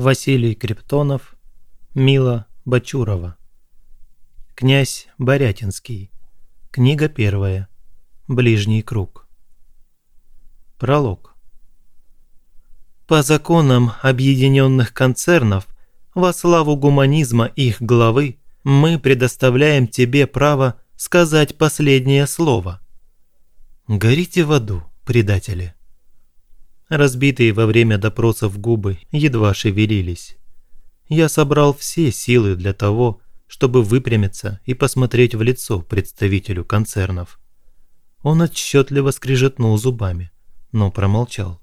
Василий Криптонов, Мила Бачурова. Князь Борятинский. Книга первая. Ближний круг. Пролог. По законам объединенных концернов, во славу гуманизма их главы, мы предоставляем тебе право сказать последнее слово. Горите в аду, предатели. Разбитые во время допросов губы едва шевелились. Я собрал все силы для того, чтобы выпрямиться и посмотреть в лицо представителю концернов. Он отчетливо скрижетнул зубами, но промолчал.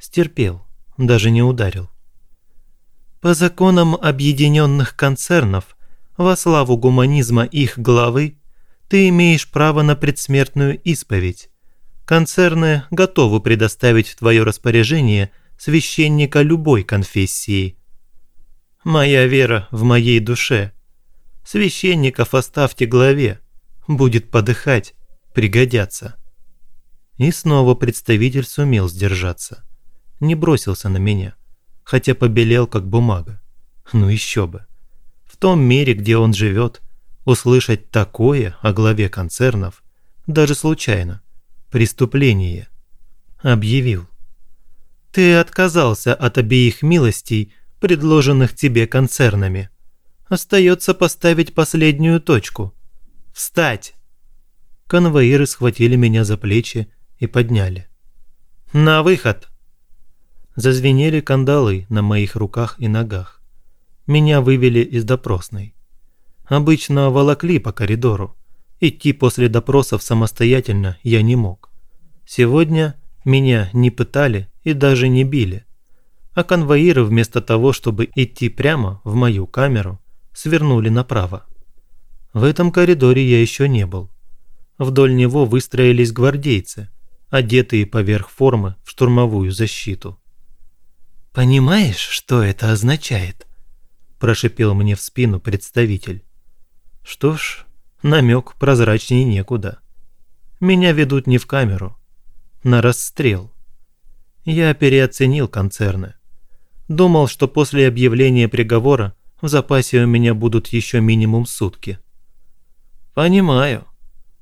Стерпел, даже не ударил. По законам объединенных концернов, во славу гуманизма их главы, ты имеешь право на предсмертную исповедь. Концерны готовы предоставить в твое распоряжение священника любой конфессии. Моя вера в моей душе – Священников оставьте главе. Будет подыхать, пригодятся». И снова представитель сумел сдержаться. Не бросился на меня, хотя побелел, как бумага. Ну еще бы. В том мире, где он живет, услышать такое о главе концернов, даже случайно, преступление. Объявил. Ты отказался от обеих милостей, предложенных тебе концернами. Остается поставить последнюю точку. Встать! Конвоиры схватили меня за плечи и подняли. «На выход!» Зазвенели кандалы на моих руках и ногах. Меня вывели из допросной. Обычно волокли по коридору. Идти после допросов самостоятельно я не мог. Сегодня меня не пытали и даже не били. А конвоиры вместо того, чтобы идти прямо в мою камеру, свернули направо. В этом коридоре я еще не был. Вдоль него выстроились гвардейцы, одетые поверх формы в штурмовую защиту. «Понимаешь, что это означает?» – прошипел мне в спину представитель. Что ж, намек прозрачнее некуда. Меня ведут не в камеру, на расстрел. Я переоценил концерны. Думал, что после объявления приговора в запасе у меня будут еще минимум сутки. Понимаю.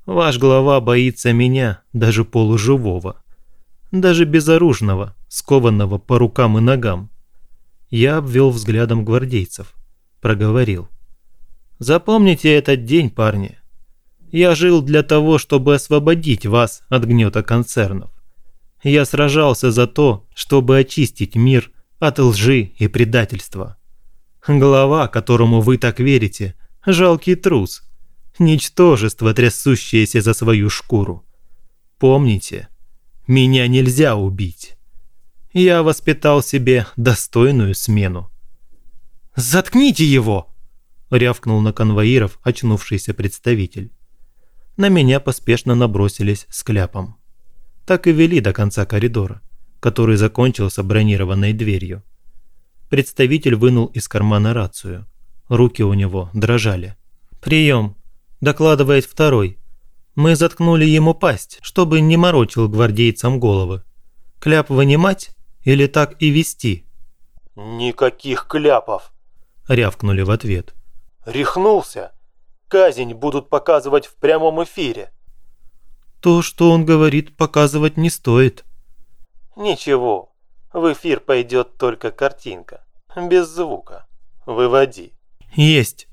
Ваш глава боится меня, даже полуживого. Даже безоружного, скованного по рукам и ногам. Я обвел взглядом гвардейцев. Проговорил. Запомните этот день, парни. Я жил для того, чтобы освободить вас от гнета концернов. Я сражался за то, чтобы очистить мир от лжи и предательства. Глава, которому вы так верите, жалкий трус. Ничтожество, трясущееся за свою шкуру. Помните, меня нельзя убить. Я воспитал себе достойную смену. «Заткните его!» – рявкнул на конвоиров очнувшийся представитель. На меня поспешно набросились с кляпом. Так и вели до конца коридора, который закончился бронированной дверью. Представитель вынул из кармана рацию. Руки у него дрожали. «Прием!» – докладывает второй. «Мы заткнули ему пасть, чтобы не морочил гвардейцам головы. Кляп вынимать или так и вести?» «Никаких кляпов!» – рявкнули в ответ. «Рехнулся! Казнь будут показывать в прямом эфире!» «То, что он говорит, показывать не стоит». «Ничего, в эфир пойдет только картинка, без звука. Выводи. Есть.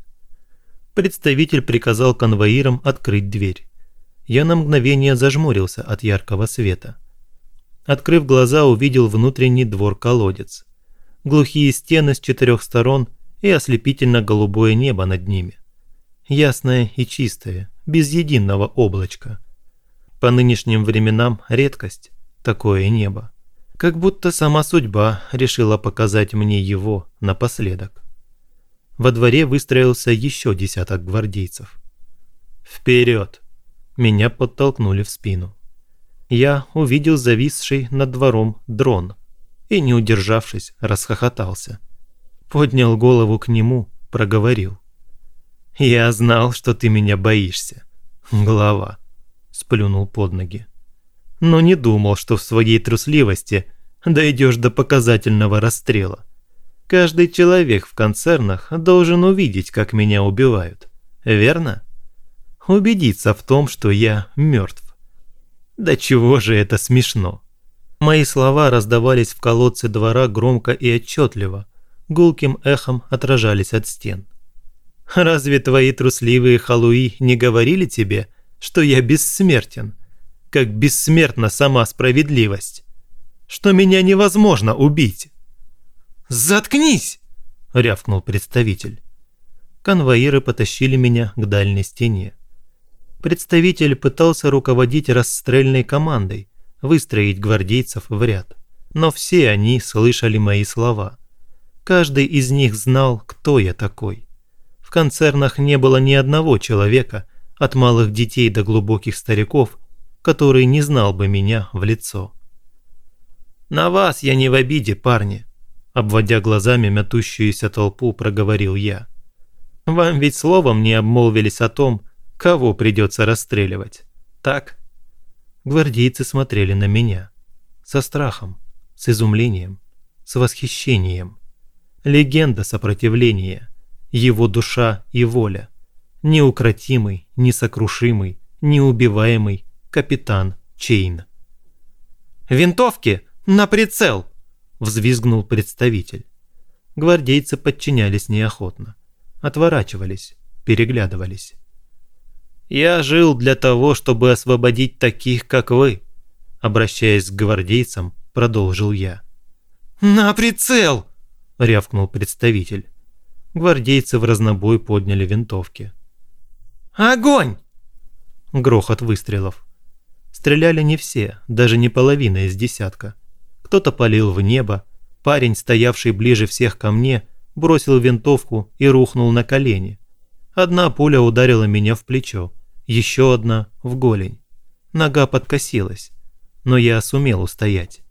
Представитель приказал конвоирам открыть дверь. Я на мгновение зажмурился от яркого света. Открыв глаза, увидел внутренний двор-колодец. Глухие стены с четырех сторон и ослепительно-голубое небо над ними. Ясное и чистое, без единого облачка. По нынешним временам редкость такое небо как будто сама судьба решила показать мне его напоследок. Во дворе выстроился еще десяток гвардейцев. «Вперед!» Меня подтолкнули в спину. Я увидел зависший над двором дрон и, не удержавшись, расхохотался. Поднял голову к нему, проговорил. «Я знал, что ты меня боишься, глава», сплюнул под ноги но не думал, что в своей трусливости дойдешь до показательного расстрела. Каждый человек в концернах должен увидеть, как меня убивают. Верно? Убедиться в том, что я мертв. Да чего же это смешно? Мои слова раздавались в колодце двора громко и отчетливо, гулким эхом отражались от стен. Разве твои трусливые халуи не говорили тебе, что я бессмертен, как бессмертна сама справедливость, что меня невозможно убить?» «Заткнись!» – рявкнул представитель. Конвоиры потащили меня к дальней стене. Представитель пытался руководить расстрельной командой, выстроить гвардейцев в ряд. Но все они слышали мои слова. Каждый из них знал, кто я такой концернах не было ни одного человека, от малых детей до глубоких стариков, который не знал бы меня в лицо. «На вас я не в обиде, парни», – обводя глазами мятущуюся толпу, проговорил я. «Вам ведь словом не обмолвились о том, кого придется расстреливать, так?» Гвардейцы смотрели на меня. Со страхом, с изумлением, с восхищением. Легенда сопротивления – его душа и воля. Неукротимый, несокрушимый, неубиваемый капитан Чейн. «Винтовки! На прицел!» – взвизгнул представитель. Гвардейцы подчинялись неохотно. Отворачивались, переглядывались. «Я жил для того, чтобы освободить таких, как вы», – обращаясь к гвардейцам, продолжил я. «На прицел!» – рявкнул представитель гвардейцы в разнобой подняли винтовки. «Огонь!» Грохот выстрелов. Стреляли не все, даже не половина из десятка. Кто-то палил в небо, парень, стоявший ближе всех ко мне, бросил винтовку и рухнул на колени. Одна пуля ударила меня в плечо, еще одна – в голень. Нога подкосилась, но я сумел устоять.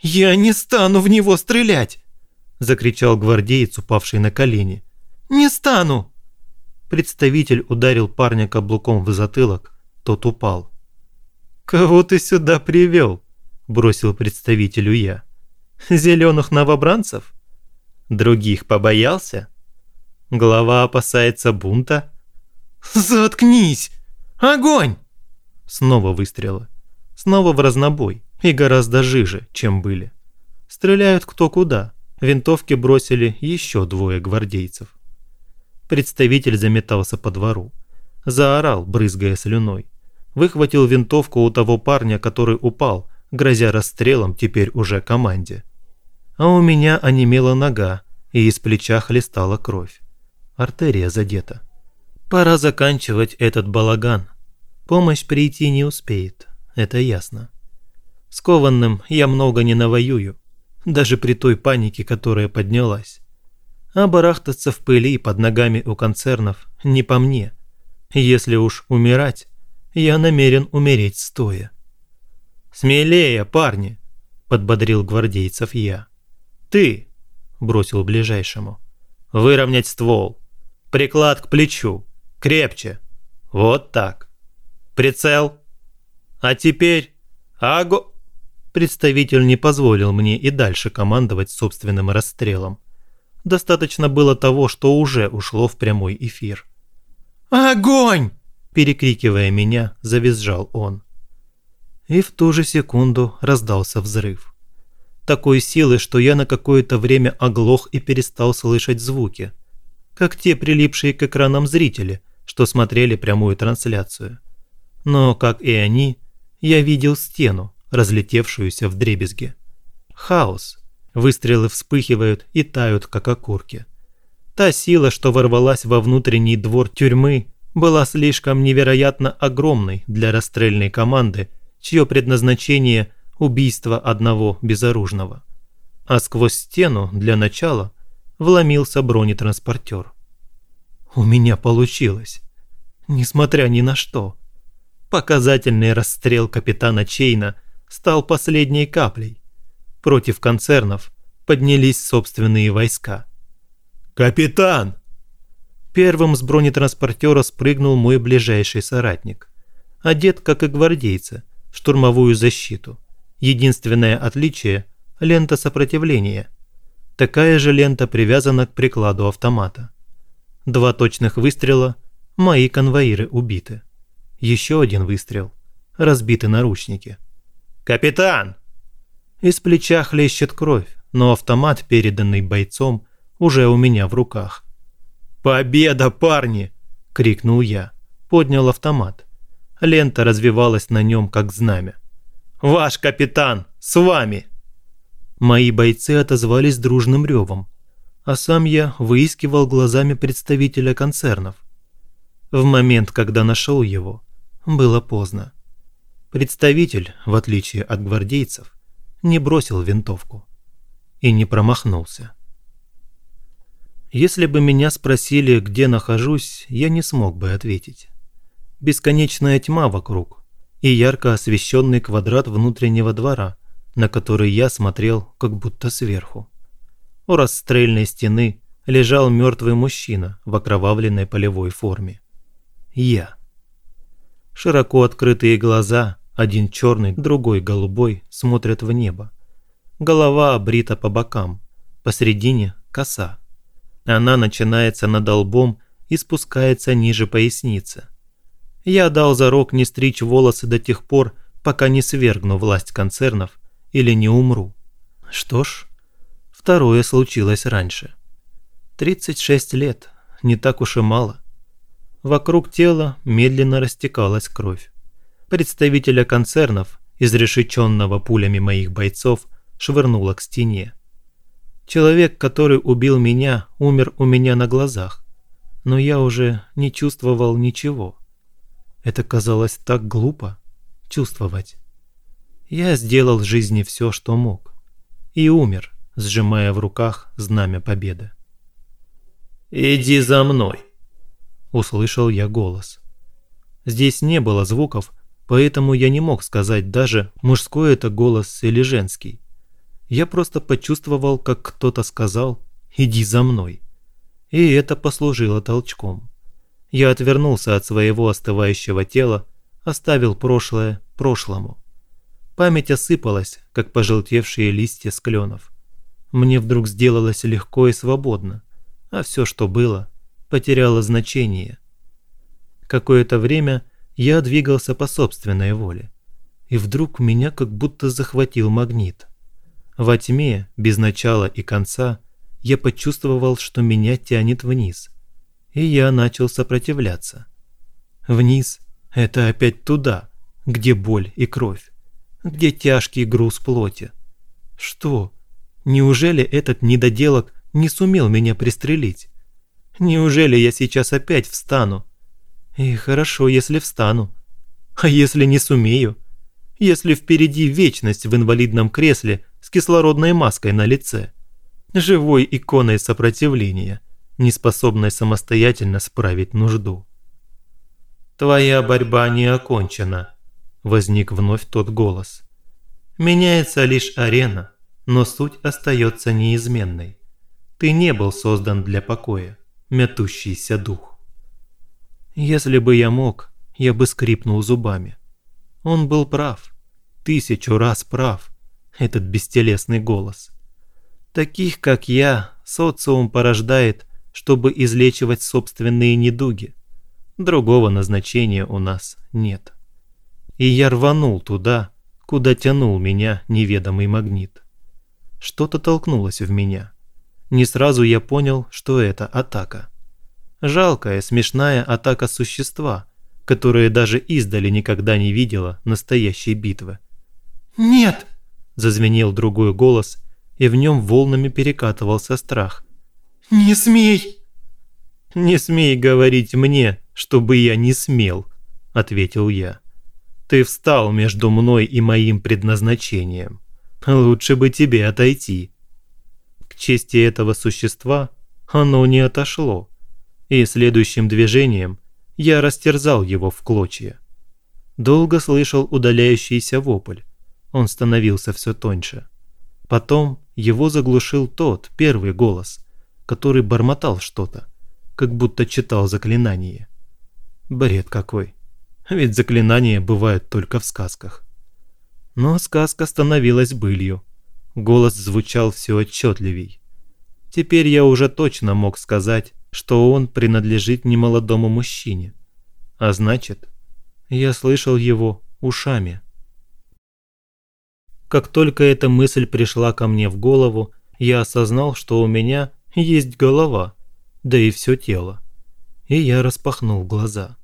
«Я не стану в него стрелять!» закричал гвардеец, упавший на колени. «Не стану!» Представитель ударил парня каблуком в затылок, тот упал. «Кого ты сюда привел?» – бросил представителю я. «Зеленых новобранцев? Других побоялся? Глава опасается бунта?» «Заткнись! Огонь!» Снова выстрелы. Снова в разнобой и гораздо жиже, чем были. Стреляют кто куда – винтовки бросили еще двое гвардейцев. Представитель заметался по двору. Заорал, брызгая слюной. Выхватил винтовку у того парня, который упал, грозя расстрелом теперь уже команде. А у меня онемела нога, и из плеча хлестала кровь. Артерия задета. Пора заканчивать этот балаган. Помощь прийти не успеет, это ясно. Скованным я много не навоюю, даже при той панике, которая поднялась. А барахтаться в пыли под ногами у концернов не по мне. Если уж умирать, я намерен умереть стоя. «Смелее, парни!» – подбодрил гвардейцев я. «Ты!» – бросил ближайшему. «Выровнять ствол. Приклад к плечу. Крепче. Вот так. Прицел. А теперь... Аго...» Представитель не позволил мне и дальше командовать собственным расстрелом. Достаточно было того, что уже ушло в прямой эфир. «Огонь!» – перекрикивая меня, завизжал он. И в ту же секунду раздался взрыв. Такой силы, что я на какое-то время оглох и перестал слышать звуки, как те прилипшие к экранам зрители, что смотрели прямую трансляцию. Но, как и они, я видел стену, разлетевшуюся в дребезги. Хаос. Выстрелы вспыхивают и тают, как окурки. Та сила, что ворвалась во внутренний двор тюрьмы, была слишком невероятно огромной для расстрельной команды, чье предназначение – убийство одного безоружного. А сквозь стену, для начала, вломился бронетранспортер. У меня получилось. Несмотря ни на что. Показательный расстрел капитана Чейна – стал последней каплей. Против концернов поднялись собственные войска. «Капитан!» Первым с бронетранспортера спрыгнул мой ближайший соратник. Одет, как и гвардейцы, в штурмовую защиту. Единственное отличие – лента сопротивления. Такая же лента привязана к прикладу автомата. Два точных выстрела, мои конвоиры убиты. Еще один выстрел, разбиты наручники. «Капитан!» Из плеча хлещет кровь, но автомат, переданный бойцом, уже у меня в руках. «Победа, парни!» – крикнул я. Поднял автомат. Лента развивалась на нем, как знамя. «Ваш капитан! С вами!» Мои бойцы отозвались дружным ревом, а сам я выискивал глазами представителя концернов. В момент, когда нашел его, было поздно. Представитель, в отличие от гвардейцев, не бросил винтовку и не промахнулся. Если бы меня спросили, где нахожусь, я не смог бы ответить. Бесконечная тьма вокруг и ярко освещенный квадрат внутреннего двора, на который я смотрел как будто сверху. У расстрельной стены лежал мертвый мужчина в окровавленной полевой форме. Я. Широко открытые глаза, один черный, другой голубой, смотрят в небо. Голова обрита по бокам, посередине коса. Она начинается над лбом и спускается ниже поясницы. Я дал зарок не стричь волосы до тех пор, пока не свергну власть концернов или не умру. Что ж, второе случилось раньше. 36 лет, не так уж и мало. Вокруг тела медленно растекалась кровь. Представителя концернов, изрешеченного пулями моих бойцов, швырнуло к стене. Человек, который убил меня, умер у меня на глазах, но я уже не чувствовал ничего. Это казалось так глупо – чувствовать. Я сделал в жизни все, что мог. И умер, сжимая в руках знамя победы. «Иди за мной!» – услышал я голос. Здесь не было звуков, поэтому я не мог сказать даже, мужской это голос или женский. Я просто почувствовал, как кто-то сказал «иди за мной». И это послужило толчком. Я отвернулся от своего остывающего тела, оставил прошлое прошлому. Память осыпалась, как пожелтевшие листья с кленов. Мне вдруг сделалось легко и свободно, а все, что было, потеряло значение. Какое-то время я двигался по собственной воле, и вдруг меня как будто захватил магнит. Во тьме, без начала и конца, я почувствовал, что меня тянет вниз, и я начал сопротивляться. Вниз – это опять туда, где боль и кровь где тяжкий груз плоти. Что? Неужели этот недоделок не сумел меня пристрелить? Неужели я сейчас опять встану? И хорошо, если встану. А если не сумею? Если впереди вечность в инвалидном кресле с кислородной маской на лице? Живой иконой сопротивления, не способной самостоятельно справить нужду. Твоя борьба не окончена, возник вновь тот голос. Меняется лишь арена, но суть остается неизменной. Ты не был создан для покоя, мятущийся дух. Если бы я мог, я бы скрипнул зубами. Он был прав, тысячу раз прав, этот бестелесный голос. Таких, как я, социум порождает, чтобы излечивать собственные недуги. Другого назначения у нас нет и я рванул туда, куда тянул меня неведомый магнит. Что-то толкнулось в меня. Не сразу я понял, что это атака. Жалкая, смешная атака существа, которое даже издали никогда не видела настоящей битвы. «Нет!» – зазвенел другой голос, и в нем волнами перекатывался страх. «Не смей!» «Не смей говорить мне, чтобы я не смел», – ответил я. Ты встал между мной и моим предназначением. Лучше бы тебе отойти. К чести этого существа оно не отошло, и следующим движением я растерзал его в клочья. Долго слышал удаляющийся вопль. Он становился все тоньше. Потом его заглушил тот, первый голос, который бормотал что-то, как будто читал заклинание. Бред какой ведь заклинания бывают только в сказках. Но сказка становилась былью. Голос звучал все отчетливей. Теперь я уже точно мог сказать, что он принадлежит немолодому мужчине. А значит, я слышал его ушами. Как только эта мысль пришла ко мне в голову, я осознал, что у меня есть голова, да и все тело. И я распахнул глаза.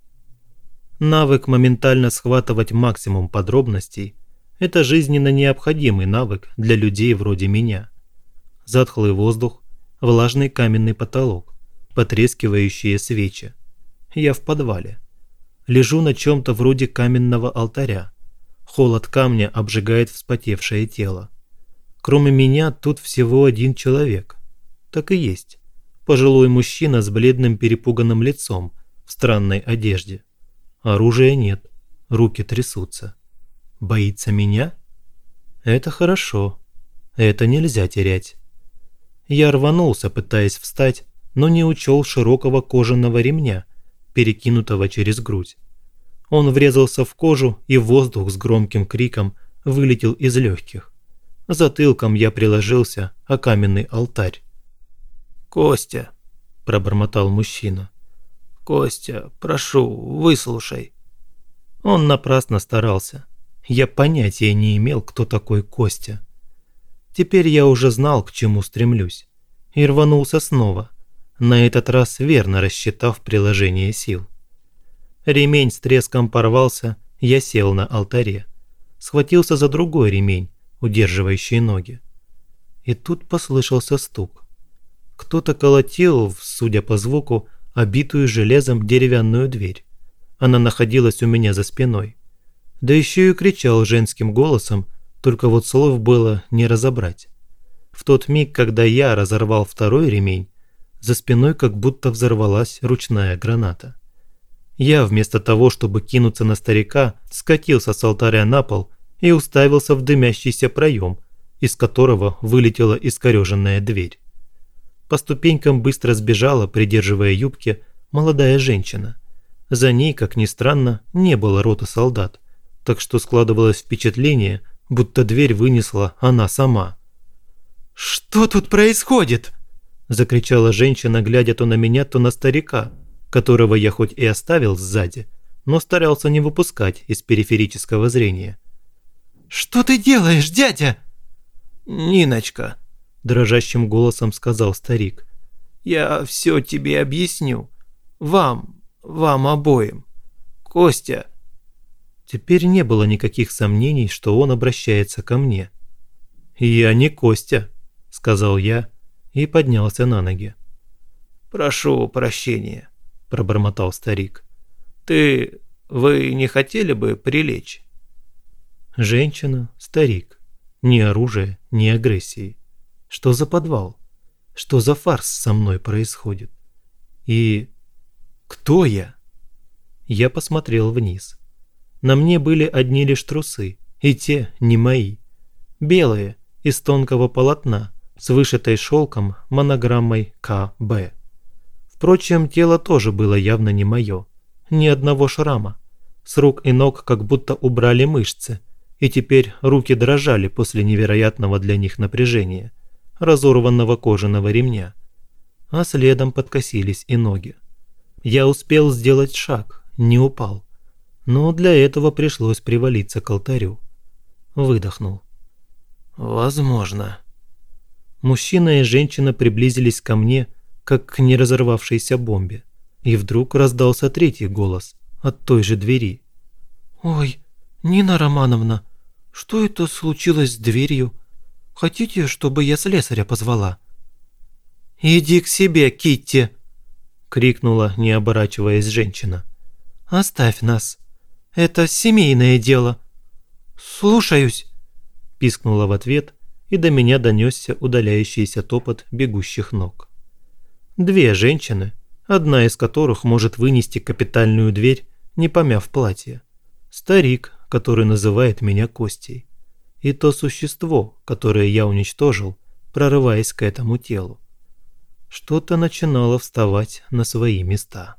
Навык моментально схватывать максимум подробностей – это жизненно необходимый навык для людей вроде меня. Затхлый воздух, влажный каменный потолок, потрескивающие свечи. Я в подвале. Лежу на чем-то вроде каменного алтаря. Холод камня обжигает вспотевшее тело. Кроме меня тут всего один человек. Так и есть. Пожилой мужчина с бледным перепуганным лицом, в странной одежде. Оружия нет, руки трясутся. Боится меня? Это хорошо. Это нельзя терять. Я рванулся, пытаясь встать, но не учел широкого кожаного ремня, перекинутого через грудь. Он врезался в кожу, и воздух с громким криком вылетел из легких. Затылком я приложился о каменный алтарь. «Костя», – пробормотал мужчина. «Костя, прошу, выслушай». Он напрасно старался. Я понятия не имел, кто такой Костя. Теперь я уже знал, к чему стремлюсь. И рванулся снова, на этот раз верно рассчитав приложение сил. Ремень с треском порвался, я сел на алтаре. Схватился за другой ремень, удерживающий ноги. И тут послышался стук. Кто-то колотил, судя по звуку, обитую железом деревянную дверь. Она находилась у меня за спиной. Да еще и кричал женским голосом, только вот слов было не разобрать. В тот миг, когда я разорвал второй ремень, за спиной как будто взорвалась ручная граната. Я вместо того, чтобы кинуться на старика, скатился с алтаря на пол и уставился в дымящийся проем, из которого вылетела искореженная дверь. По ступенькам быстро сбежала, придерживая юбки, молодая женщина. За ней, как ни странно, не было роты солдат, так что складывалось впечатление, будто дверь вынесла она сама. «Что тут происходит?» – закричала женщина, глядя то на меня, то на старика, которого я хоть и оставил сзади, но старался не выпускать из периферического зрения. «Что ты делаешь, дядя?» «Ниночка», дрожащим голосом сказал старик. «Я все тебе объясню. Вам, вам обоим. Костя». Теперь не было никаких сомнений, что он обращается ко мне. «Я не Костя», – сказал я и поднялся на ноги. «Прошу прощения», – пробормотал старик. «Ты... вы не хотели бы прилечь?» Женщина, старик. Ни оружия, ни агрессии. Что за подвал? Что за фарс со мной происходит? И кто я? Я посмотрел вниз. На мне были одни лишь трусы, и те не мои. Белые, из тонкого полотна, с вышитой шелком монограммой КБ. Впрочем, тело тоже было явно не мое. Ни одного шрама. С рук и ног как будто убрали мышцы, и теперь руки дрожали после невероятного для них напряжения разорванного кожаного ремня, а следом подкосились и ноги. Я успел сделать шаг, не упал, но для этого пришлось привалиться к алтарю. Выдохнул. «Возможно». Мужчина и женщина приблизились ко мне, как к неразорвавшейся бомбе, и вдруг раздался третий голос от той же двери. «Ой, Нина Романовна, что это случилось с дверью?» Хотите, чтобы я слесаря позвала?» «Иди к себе, Китти!» – крикнула, не оборачиваясь женщина. «Оставь нас. Это семейное дело». «Слушаюсь!» – пискнула в ответ, и до меня донесся удаляющийся топот бегущих ног. Две женщины, одна из которых может вынести капитальную дверь, не помяв платье. Старик, который называет меня Костей и то существо, которое я уничтожил, прорываясь к этому телу. Что-то начинало вставать на свои места.